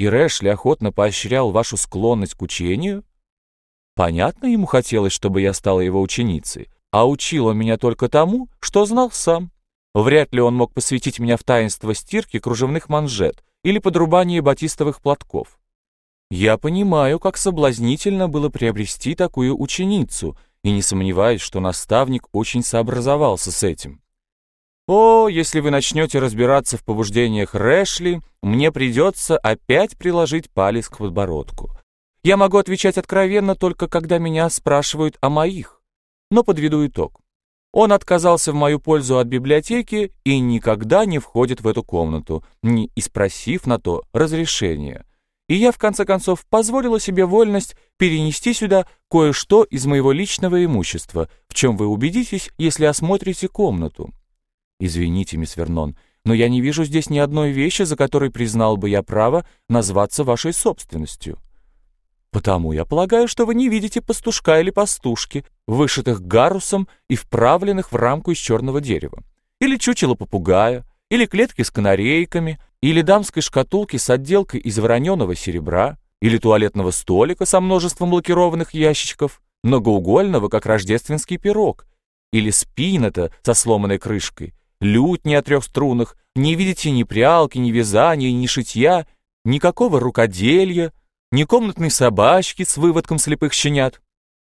и Рэшли охотно поощрял вашу склонность к учению? Понятно, ему хотелось, чтобы я стала его ученицей, а учил он меня только тому, что знал сам. Вряд ли он мог посвятить меня в таинство стирки кружевных манжет или подрубания батистовых платков. Я понимаю, как соблазнительно было приобрести такую ученицу, и не сомневаюсь, что наставник очень сообразовался с этим. О, если вы начнете разбираться в побуждениях Рэшли, мне придется опять приложить палец к подбородку. Я могу отвечать откровенно только когда меня спрашивают о моих. Но подведу итог. Он отказался в мою пользу от библиотеки и никогда не входит в эту комнату, не испросив на то разрешения. И я, в конце концов, позволила себе вольность перенести сюда кое-что из моего личного имущества, в чем вы убедитесь, если осмотрите комнату. «Извините, мисс Вернон, но я не вижу здесь ни одной вещи, за которой признал бы я право назваться вашей собственностью». «Потому я полагаю, что вы не видите пастушка или пастушки, вышитых гарусом и вправленных в рамку из черного дерева, или чучело попугая, или клетки с канарейками, или дамской шкатулки с отделкой из вороненого серебра, или туалетного столика со множеством лакированных ящичков, многоугольного, как рождественский пирог, или спината со сломанной крышкой, лютни о трех струнах, не видите ни прялки, ни вязания, ни шитья, никакого рукоделья, ни комнатной собачки с выводком слепых щенят.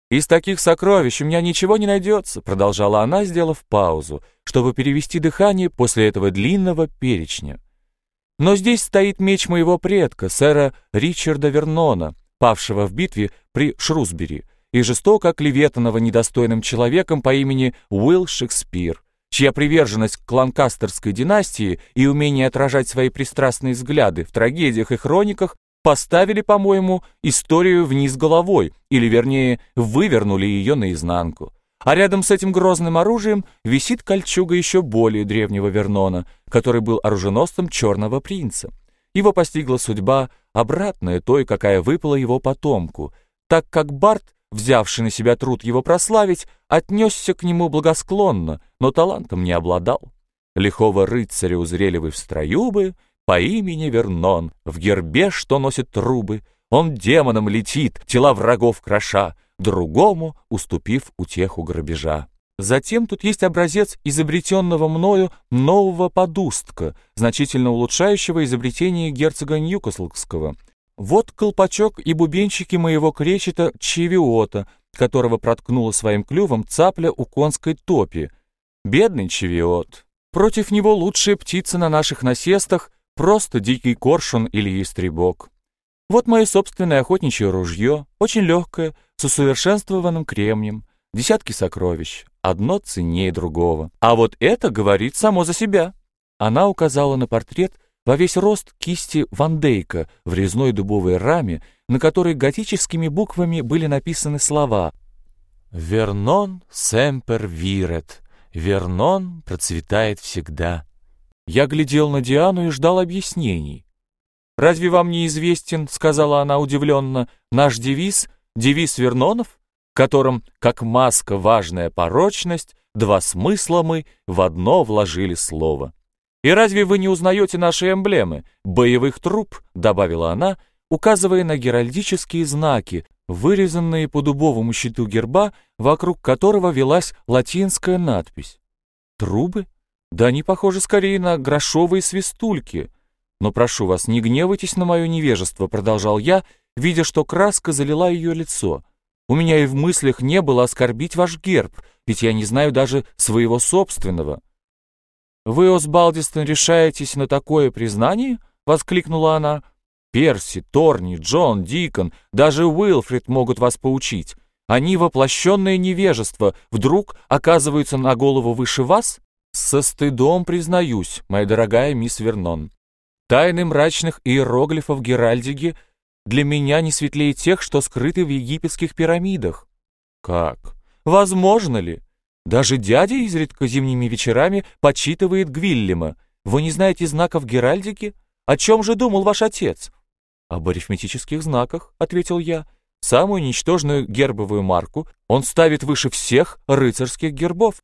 «Из таких сокровищ у меня ничего не найдется», продолжала она, сделав паузу, чтобы перевести дыхание после этого длинного перечня. «Но здесь стоит меч моего предка, сэра Ричарда Вернона, павшего в битве при Шрусбери, и жестоко оклеветанного недостойным человеком по имени Уилл Шекспир чья приверженность к ланкастерской династии и умение отражать свои пристрастные взгляды в трагедиях и хрониках поставили, по-моему, историю вниз головой, или, вернее, вывернули ее наизнанку. А рядом с этим грозным оружием висит кольчуга еще более древнего Вернона, который был оруженосцем Черного Принца. Его постигла судьба, обратная той, какая выпала его потомку, так как Барт взявший на себя труд его прославить, отнесся к нему благосклонно, но талантом не обладал. Лихого рыцаря узрели вы в строю бы, по имени Вернон, в гербе, что носит трубы, он демоном летит, тела врагов кроша, другому уступив утеху грабежа. Затем тут есть образец изобретенного мною нового подустка, значительно улучшающего изобретение герцога Ньюкаслского, вот колпачок и бубенчики моего кречета Чевиота, которого проткнула своим клювом цапля у конской топи. Бедный Чевиот. Против него лучшая птица на наших насестах — просто дикий коршун или истребок. Вот мое собственное охотничье ружье, очень легкое, с усовершенствованным кремнем, десятки сокровищ, одно ценнее другого. А вот это говорит само за себя. Она указала на портрет — во весь рост кисти Ван Дейка в резной дубовой раме, на которой готическими буквами были написаны слова «Вернон семпер вирет», «Вернон процветает всегда». Я глядел на Диану и ждал объяснений. «Разве вам не известен, — сказала она удивленно, — наш девиз, девиз Вернонов, в котором, как маска важная порочность, два смысла мы в одно вложили слово?» «И разве вы не узнаете наши эмблемы? Боевых труп», — добавила она, указывая на геральдические знаки, вырезанные по дубовому щиту герба, вокруг которого велась латинская надпись. «Трубы? Да они похожи скорее на грошовые свистульки. Но прошу вас, не гневайтесь на мое невежество», — продолжал я, видя, что краска залила ее лицо. «У меня и в мыслях не было оскорбить ваш герб, ведь я не знаю даже своего собственного». «Вы, Осбалдистон, решаетесь на такое признание?» — воскликнула она. «Перси, Торни, Джон, Дикон, даже Уилфрид могут вас поучить. Они, воплощенное невежество, вдруг оказываются на голову выше вас? Со стыдом признаюсь, моя дорогая мисс Вернон. Тайны мрачных иероглифов Геральдиги для меня не светлее тех, что скрыты в египетских пирамидах. Как? Возможно ли? Даже дядя изредка зимними вечерами почитывает Гвиллема. Вы не знаете знаков Геральдики? О чем же думал ваш отец? Об арифметических знаках, ответил я. Самую ничтожную гербовую марку он ставит выше всех рыцарских гербов.